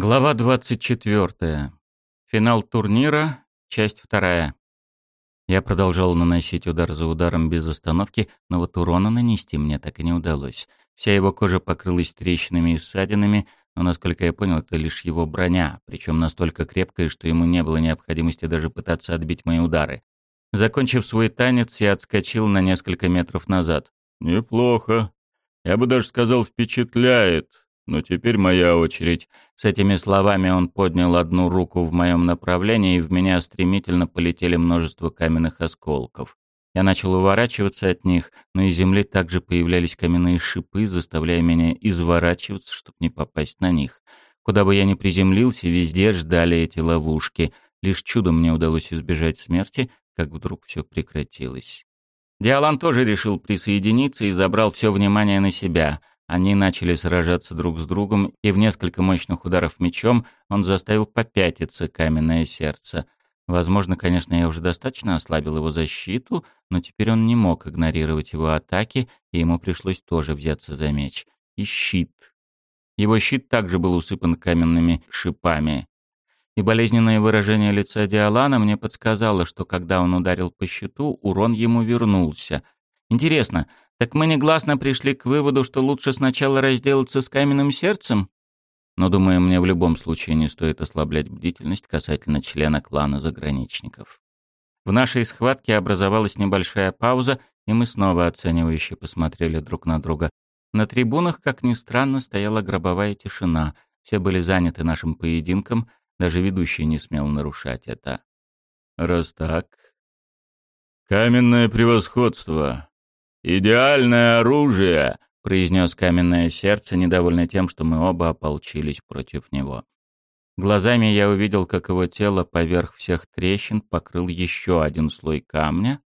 Глава 24. Финал турнира, часть вторая. Я продолжал наносить удар за ударом без остановки, но вот урона нанести мне так и не удалось. Вся его кожа покрылась трещинами и ссадинами, но, насколько я понял, это лишь его броня, причем настолько крепкая, что ему не было необходимости даже пытаться отбить мои удары. Закончив свой танец, я отскочил на несколько метров назад. «Неплохо. Я бы даже сказал, впечатляет. Но теперь моя очередь. С этими словами он поднял одну руку в моем направлении, и в меня стремительно полетели множество каменных осколков. Я начал уворачиваться от них, но из земли также появлялись каменные шипы, заставляя меня изворачиваться, чтобы не попасть на них. Куда бы я ни приземлился, везде ждали эти ловушки. Лишь чудом мне удалось избежать смерти, как вдруг все прекратилось. Диалан тоже решил присоединиться и забрал все внимание на себя — они начали сражаться друг с другом, и в несколько мощных ударов мечом он заставил попятиться каменное сердце. Возможно, конечно, я уже достаточно ослабил его защиту, но теперь он не мог игнорировать его атаки, и ему пришлось тоже взяться за меч. И щит. Его щит также был усыпан каменными шипами. И болезненное выражение лица Диалана мне подсказало, что когда он ударил по щиту, урон ему вернулся. Интересно, так мы негласно пришли к выводу, что лучше сначала разделаться с каменным сердцем? Но, думаю, мне в любом случае не стоит ослаблять бдительность касательно члена клана заграничников. В нашей схватке образовалась небольшая пауза, и мы снова оценивающе посмотрели друг на друга. На трибунах, как ни странно, стояла гробовая тишина. Все были заняты нашим поединком, даже ведущий не смел нарушать это. «Раз так...» «Каменное превосходство», «Идеальное оружие!» — произнес каменное сердце, недовольный тем, что мы оба ополчились против него. Глазами я увидел, как его тело поверх всех трещин покрыл еще один слой камня,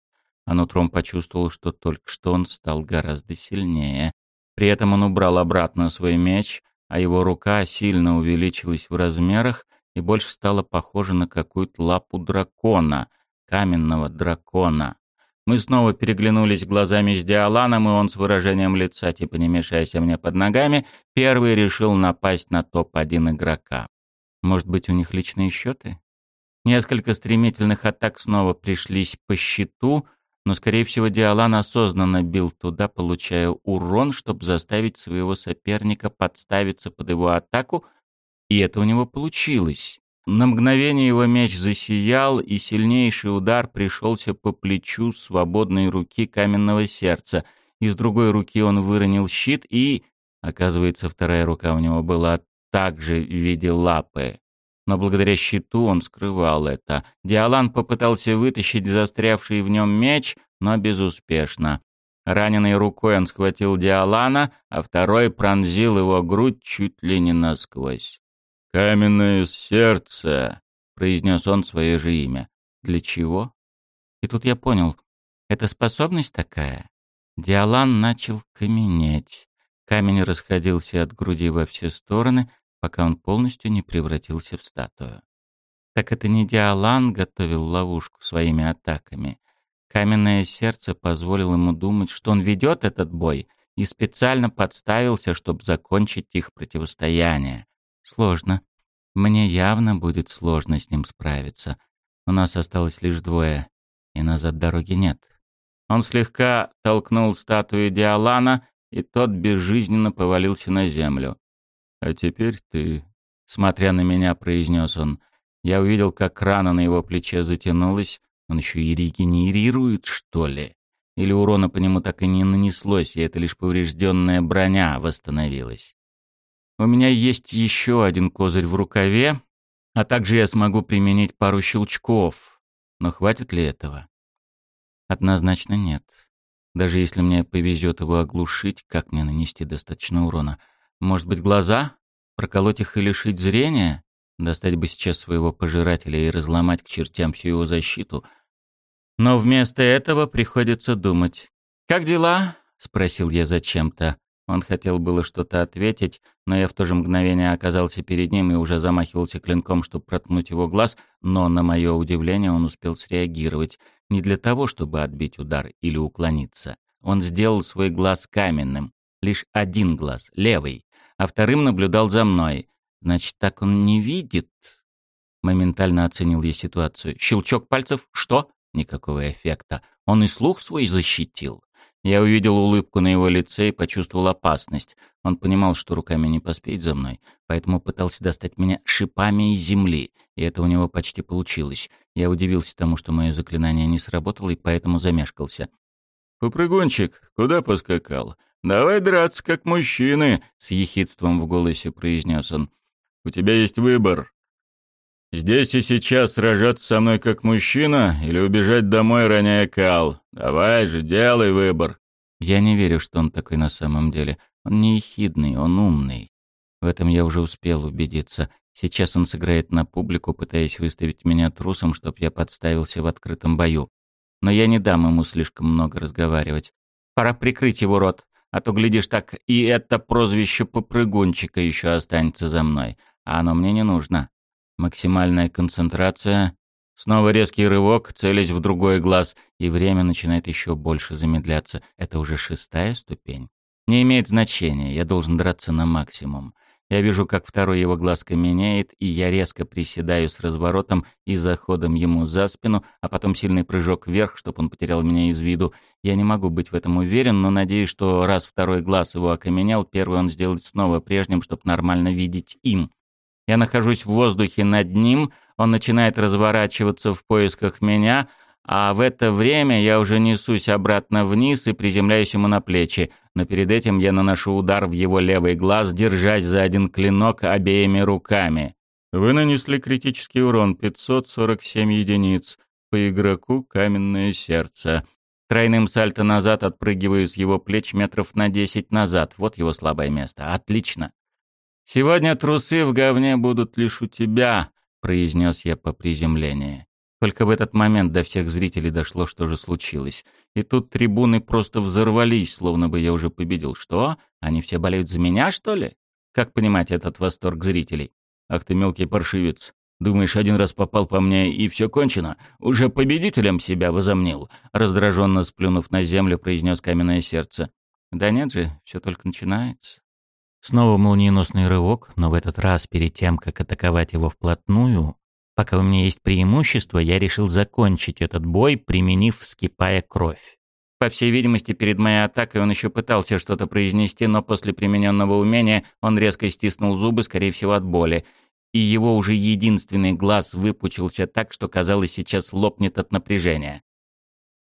а нутром почувствовал, что только что он стал гораздо сильнее. При этом он убрал обратно свой меч, а его рука сильно увеличилась в размерах и больше стала похожа на какую-то лапу дракона, каменного дракона. Мы снова переглянулись глазами с Диаланом, и он с выражением лица, типа «не мешайся мне под ногами», первый решил напасть на топ-1 игрока. Может быть, у них личные счеты? Несколько стремительных атак снова пришлись по щиту, но, скорее всего, Диалан осознанно бил туда, получая урон, чтобы заставить своего соперника подставиться под его атаку, и это у него получилось. На мгновение его меч засиял, и сильнейший удар пришелся по плечу свободной руки каменного сердца. Из другой руки он выронил щит, и, оказывается, вторая рука у него была также в виде лапы. Но благодаря щиту он скрывал это. Диалан попытался вытащить застрявший в нем меч, но безуспешно. Раненой рукой он схватил Диалана, а второй пронзил его грудь чуть ли не насквозь. «Каменное сердце», — произнес он свое же имя. «Для чего?» И тут я понял, это способность такая. Диалан начал каменеть. Камень расходился от груди во все стороны, пока он полностью не превратился в статую. Так это не Диалан готовил ловушку своими атаками. Каменное сердце позволило ему думать, что он ведет этот бой и специально подставился, чтобы закончить их противостояние. Сложно. Мне явно будет сложно с ним справиться. У нас осталось лишь двое, и назад дороги нет. Он слегка толкнул статую Диалана, и тот безжизненно повалился на землю. «А теперь ты...» — смотря на меня, произнес он. Я увидел, как рана на его плече затянулась. Он еще и регенерирует, что ли? Или урона по нему так и не нанеслось, и это лишь поврежденная броня восстановилась. У меня есть еще один козырь в рукаве, а также я смогу применить пару щелчков. Но хватит ли этого? Однозначно нет. Даже если мне повезет его оглушить, как мне нанести достаточно урона? Может быть, глаза? Проколоть их и лишить зрения? Достать бы сейчас своего пожирателя и разломать к чертям всю его защиту? Но вместо этого приходится думать. «Как дела?» — спросил я зачем-то. Он хотел было что-то ответить, но я в то же мгновение оказался перед ним и уже замахивался клинком, чтобы проткнуть его глаз, но, на мое удивление, он успел среагировать. Не для того, чтобы отбить удар или уклониться. Он сделал свой глаз каменным. Лишь один глаз, левый, а вторым наблюдал за мной. Значит, так он не видит. Моментально оценил я ситуацию. Щелчок пальцев. Что? Никакого эффекта. Он и слух свой защитил. Я увидел улыбку на его лице и почувствовал опасность. Он понимал, что руками не поспеть за мной, поэтому пытался достать меня шипами из земли, и это у него почти получилось. Я удивился тому, что мое заклинание не сработало, и поэтому замешкался. «Попрыгунчик, куда поскакал? Давай драться, как мужчины!» — с ехидством в голосе произнес он. «У тебя есть выбор. Здесь и сейчас сражаться со мной как мужчина или убежать домой, роняя кал. Давай же, делай выбор. Я не верю, что он такой на самом деле. Он не ехидный, он умный. В этом я уже успел убедиться. Сейчас он сыграет на публику, пытаясь выставить меня трусом, чтоб я подставился в открытом бою. Но я не дам ему слишком много разговаривать. Пора прикрыть его рот, а то, глядишь, так и это прозвище попрыгунчика еще останется за мной. А оно мне не нужно. Максимальная концентрация. Снова резкий рывок, целясь в другой глаз, и время начинает еще больше замедляться. Это уже шестая ступень. Не имеет значения, я должен драться на максимум. Я вижу, как второй его глаз каменеет, и я резко приседаю с разворотом и заходом ему за спину, а потом сильный прыжок вверх, чтобы он потерял меня из виду. Я не могу быть в этом уверен, но надеюсь, что раз второй глаз его окаменел, первый он сделает снова прежним, чтобы нормально видеть им. Я нахожусь в воздухе над ним, он начинает разворачиваться в поисках меня, а в это время я уже несусь обратно вниз и приземляюсь ему на плечи, но перед этим я наношу удар в его левый глаз, держась за один клинок обеими руками. Вы нанесли критический урон 547 единиц. По игроку каменное сердце. Тройным сальто назад отпрыгиваю с его плеч метров на 10 назад. Вот его слабое место. Отлично. «Сегодня трусы в говне будут лишь у тебя», — произнес я по приземлении. Только в этот момент до всех зрителей дошло, что же случилось. И тут трибуны просто взорвались, словно бы я уже победил. Что? Они все болеют за меня, что ли? Как понимать этот восторг зрителей? Ах ты мелкий паршивец. Думаешь, один раз попал по мне и все кончено? Уже победителем себя возомнил? Раздраженно сплюнув на землю, произнес каменное сердце. Да нет же, все только начинается. Снова молниеносный рывок, но в этот раз перед тем, как атаковать его вплотную, пока у меня есть преимущество, я решил закончить этот бой, применив вскипая кровь. По всей видимости, перед моей атакой он еще пытался что-то произнести, но после примененного умения он резко стиснул зубы, скорее всего, от боли, и его уже единственный глаз выпучился так, что казалось, сейчас лопнет от напряжения.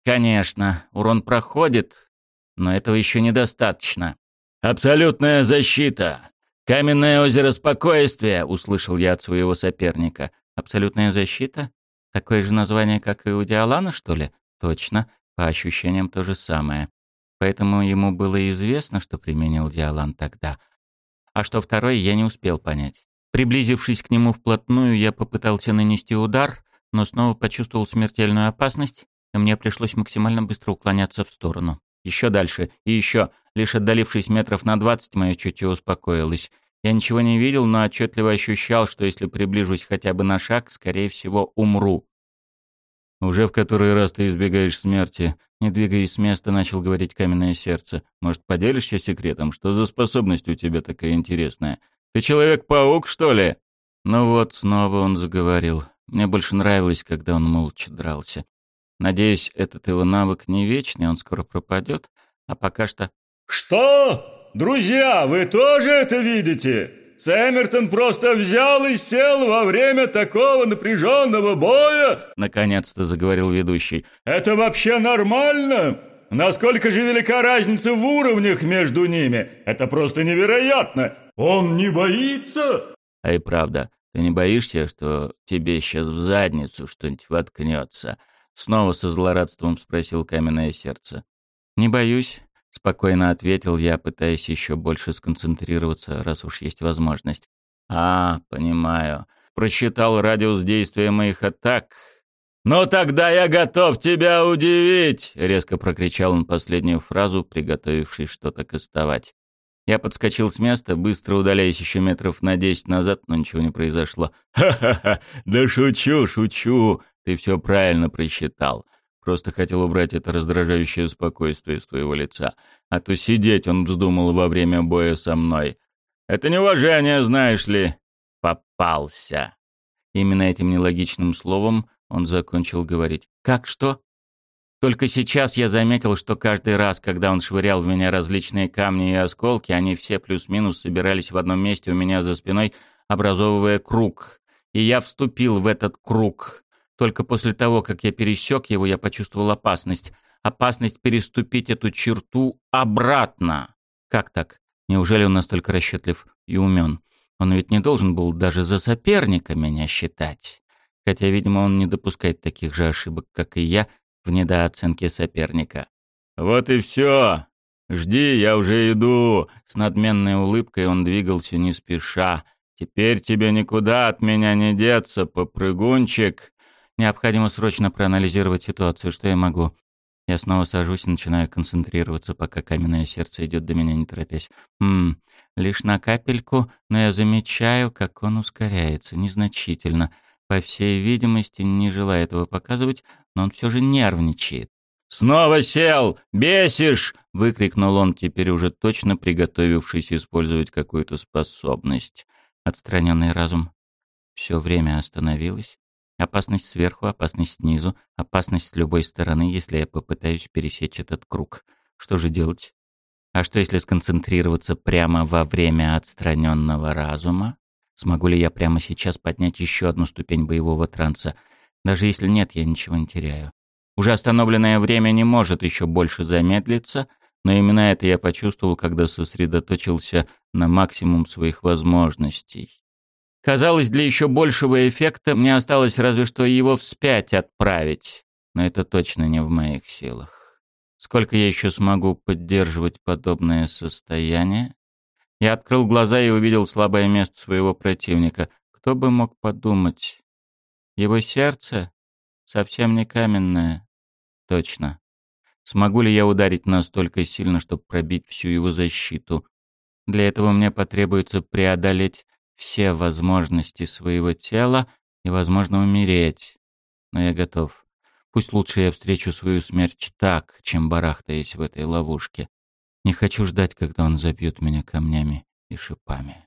Конечно, урон проходит, но этого еще недостаточно. «Абсолютная защита! Каменное озеро спокойствия!» — услышал я от своего соперника. «Абсолютная защита? Такое же название, как и у Диалана, что ли?» «Точно. По ощущениям то же самое. Поэтому ему было известно, что применил Диалан тогда. А что второй, я не успел понять. Приблизившись к нему вплотную, я попытался нанести удар, но снова почувствовал смертельную опасность, и мне пришлось максимально быстро уклоняться в сторону. Еще дальше и еще. Лишь отдалившись метров на двадцать, мое чутье успокоилось. Я ничего не видел, но отчетливо ощущал, что если приближусь хотя бы на шаг, скорее всего, умру. «Уже в который раз ты избегаешь смерти?» Не двигаясь с места, начал говорить каменное сердце. «Может, поделишься секретом? Что за способность у тебя такая интересная? Ты Человек-паук, что ли?» Ну вот, снова он заговорил. Мне больше нравилось, когда он молча дрался. Надеюсь, этот его навык не вечный, он скоро пропадет, а пока что... «Что? Друзья, вы тоже это видите? Сэммертон просто взял и сел во время такого напряженного боя?» Наконец-то заговорил ведущий. «Это вообще нормально? Насколько же велика разница в уровнях между ними? Это просто невероятно! Он не боится?» «А и правда, ты не боишься, что тебе сейчас в задницу что-нибудь воткнется?» Снова со злорадством спросил каменное сердце. «Не боюсь», — спокойно ответил я, пытаясь еще больше сконцентрироваться, раз уж есть возможность. «А, понимаю. Просчитал радиус действия моих атак». «Ну тогда я готов тебя удивить!» — резко прокричал он последнюю фразу, приготовившись что-то кастовать. Я подскочил с места, быстро удаляясь еще метров на десять назад, но ничего не произошло. «Ха-ха-ха! Да шучу, шучу! Ты все правильно просчитал. Просто хотел убрать это раздражающее спокойствие из твоего лица. А то сидеть он вздумал во время боя со мной. Это неуважение, знаешь ли. распался. Именно этим нелогичным словом он закончил говорить. «Как что?» Только сейчас я заметил, что каждый раз, когда он швырял в меня различные камни и осколки, они все плюс-минус собирались в одном месте у меня за спиной, образовывая круг. И я вступил в этот круг. Только после того, как я пересек его, я почувствовал опасность. Опасность переступить эту черту обратно. Как так? Неужели он настолько расчетлив и умен? Он ведь не должен был даже за соперника меня считать. Хотя, видимо, он не допускает таких же ошибок, как и я, в недооценке соперника. «Вот и все! Жди, я уже иду!» С надменной улыбкой он двигался не спеша. «Теперь тебе никуда от меня не деться, попрыгунчик!» Необходимо срочно проанализировать ситуацию, что я могу. Я снова сажусь и начинаю концентрироваться, пока каменное сердце идет до меня, не торопясь. Хм, лишь на капельку, но я замечаю, как он ускоряется, незначительно. По всей видимости, не желая этого показывать, но он все же нервничает. «Снова сел! Бесишь!» — выкрикнул он, теперь уже точно приготовившись использовать какую-то способность. Отстраненный разум все время остановилась. Опасность сверху, опасность снизу, опасность с любой стороны, если я попытаюсь пересечь этот круг. Что же делать? А что если сконцентрироваться прямо во время отстраненного разума? Смогу ли я прямо сейчас поднять еще одну ступень боевого транса? Даже если нет, я ничего не теряю. Уже остановленное время не может еще больше замедлиться, но именно это я почувствовал, когда сосредоточился на максимум своих возможностей. Казалось, для еще большего эффекта мне осталось разве что его вспять отправить, но это точно не в моих силах. Сколько я еще смогу поддерживать подобное состояние? Я открыл глаза и увидел слабое место своего противника. Кто бы мог подумать? Его сердце совсем не каменное. Точно. Смогу ли я ударить настолько сильно, чтобы пробить всю его защиту? Для этого мне потребуется преодолеть все возможности своего тела и, возможно, умереть. Но я готов. Пусть лучше я встречу свою смерть так, чем барахтаясь в этой ловушке. Не хочу ждать, когда он забьет меня камнями и шипами.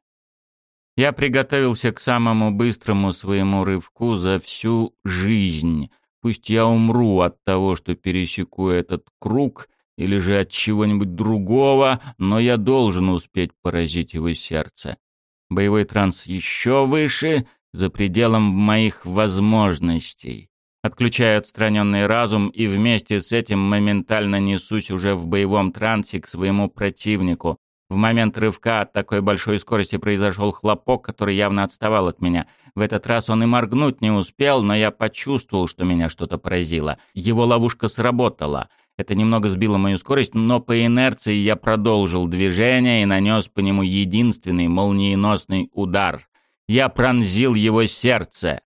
Я приготовился к самому быстрому своему рывку за всю жизнь. Пусть я умру от того, что пересеку этот круг, или же от чего-нибудь другого, но я должен успеть поразить его сердце. Боевой транс еще выше, за пределом моих возможностей. Отключаю отстраненный разум и вместе с этим моментально несусь уже в боевом трансе к своему противнику. В момент рывка от такой большой скорости произошел хлопок, который явно отставал от меня. В этот раз он и моргнуть не успел, но я почувствовал, что меня что-то поразило. Его ловушка сработала. Это немного сбило мою скорость, но по инерции я продолжил движение и нанес по нему единственный молниеносный удар. Я пронзил его сердце.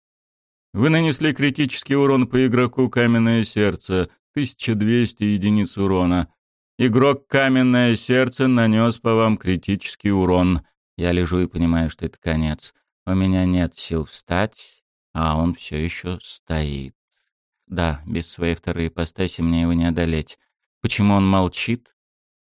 Вы нанесли критический урон по игроку «Каменное сердце», 1200 единиц урона. Игрок «Каменное сердце» нанес по вам критический урон. Я лежу и понимаю, что это конец. У меня нет сил встать, а он все еще стоит. Да, без своей второй ипостаси мне его не одолеть. Почему он молчит?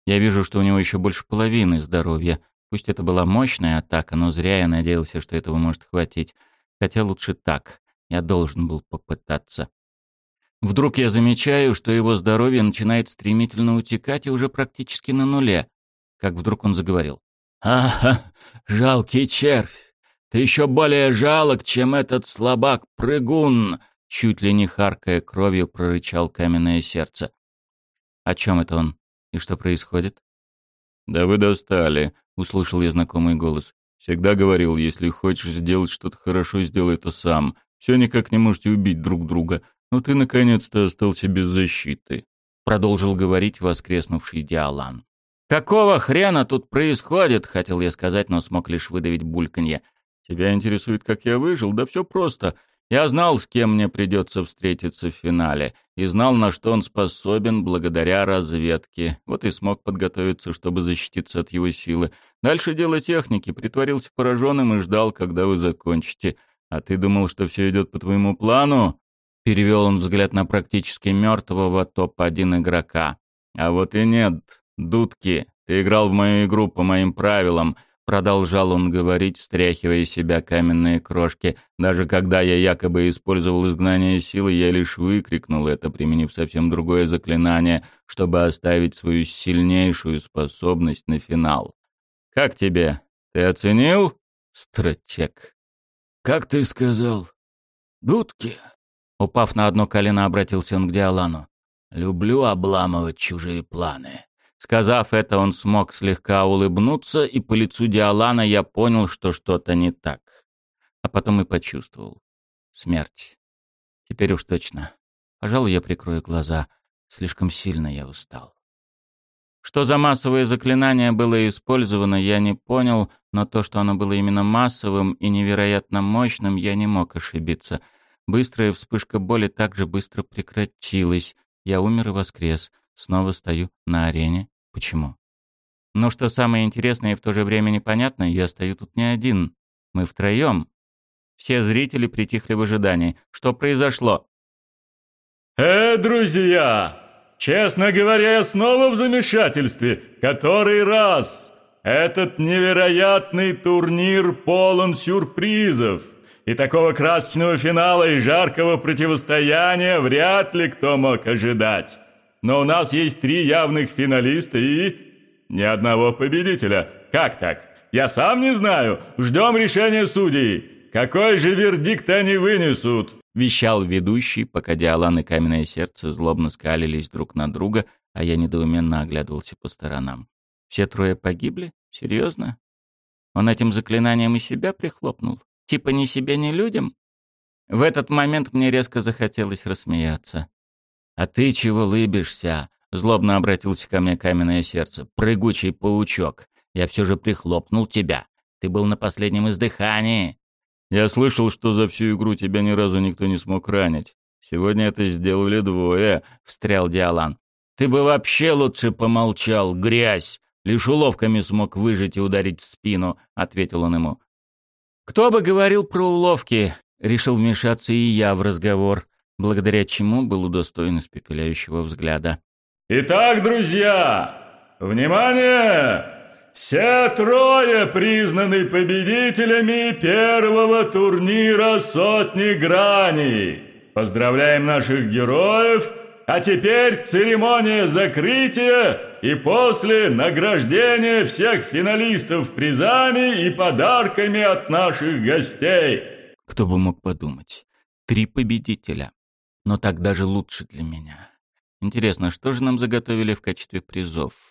Я вижу, что у него еще больше половины здоровья. Пусть это была мощная атака, но зря я надеялся, что этого может хватить. Хотя лучше так. Я должен был попытаться. Вдруг я замечаю, что его здоровье начинает стремительно утекать и уже практически на нуле. Как вдруг он заговорил. «Ага, жалкий червь! Ты еще более жалок, чем этот слабак-прыгун!» Чуть ли не харкая кровью, прорычал каменное сердце. «О чем это он? И что происходит?» «Да вы достали», — услышал я знакомый голос. «Всегда говорил, если хочешь сделать что-то хорошо, сделай это сам. Все никак не можете убить друг друга. «Ну ты наконец-то остался без защиты», — продолжил говорить воскреснувший Диалан. «Какого хрена тут происходит?» — хотел я сказать, но смог лишь выдавить бульканье. «Тебя интересует, как я выжил? Да все просто. Я знал, с кем мне придется встретиться в финале, и знал, на что он способен благодаря разведке. Вот и смог подготовиться, чтобы защититься от его силы. Дальше дело техники. Притворился пораженным и ждал, когда вы закончите. А ты думал, что все идет по твоему плану? Перевел он взгляд на практически мертвого топ-1 игрока. «А вот и нет, дудки. Ты играл в мою игру по моим правилам», — продолжал он говорить, стряхивая себя каменные крошки. Даже когда я якобы использовал изгнание силы, я лишь выкрикнул это, применив совсем другое заклинание, чтобы оставить свою сильнейшую способность на финал. Как тебе? Ты оценил? Стратег. Как ты сказал? Дудки? Упав на одно колено, обратился он к Диалану. Люблю обламывать чужие планы. Сказав это, он смог слегка улыбнуться, и по лицу Диалана я понял, что что-то не так. А потом и почувствовал. Смерть. Теперь уж точно. Пожалуй, я прикрою глаза. Слишком сильно я устал. Что за массовое заклинание было использовано, я не понял, но то, что оно было именно массовым и невероятно мощным, я не мог ошибиться. Быстрая вспышка боли также быстро прекратилась. Я умер и воскрес. Снова стою на арене. Почему? Но что самое интересное и в то же время непонятное, я стою тут не один. Мы втроем. Все зрители притихли в ожидании. Что произошло? «Э, друзья! Честно говоря, я снова в замешательстве. Который раз? Этот невероятный турнир полон сюрпризов. И такого красочного финала и жаркого противостояния вряд ли кто мог ожидать но у нас есть три явных финалиста и... ни одного победителя. Как так? Я сам не знаю. Ждем решения судей. Какой же вердикт они вынесут?» Вещал ведущий, пока Диалан и Каменное Сердце злобно скалились друг на друга, а я недоуменно оглядывался по сторонам. «Все трое погибли? Серьезно? Он этим заклинанием и себя прихлопнул? Типа ни себе, ни людям?» В этот момент мне резко захотелось рассмеяться. «А ты чего лыбишься?» — злобно обратился ко мне каменное сердце. «Прыгучий паучок. Я все же прихлопнул тебя. Ты был на последнем издыхании». «Я слышал, что за всю игру тебя ни разу никто не смог ранить. Сегодня это сделали двое», — встрял Диалан. «Ты бы вообще лучше помолчал, грязь! Лишь уловками смог выжить и ударить в спину», — ответил он ему. «Кто бы говорил про уловки?» — решил вмешаться и я в разговор благодаря чему был удостоен испепеляющего взгляда. «Итак, друзья, внимание! Все трое признаны победителями первого турнира «Сотни граней». Поздравляем наших героев, а теперь церемония закрытия и после награждения всех финалистов призами и подарками от наших гостей. Кто бы мог подумать? Три победителя но так даже лучше для меня. Интересно, что же нам заготовили в качестве призов?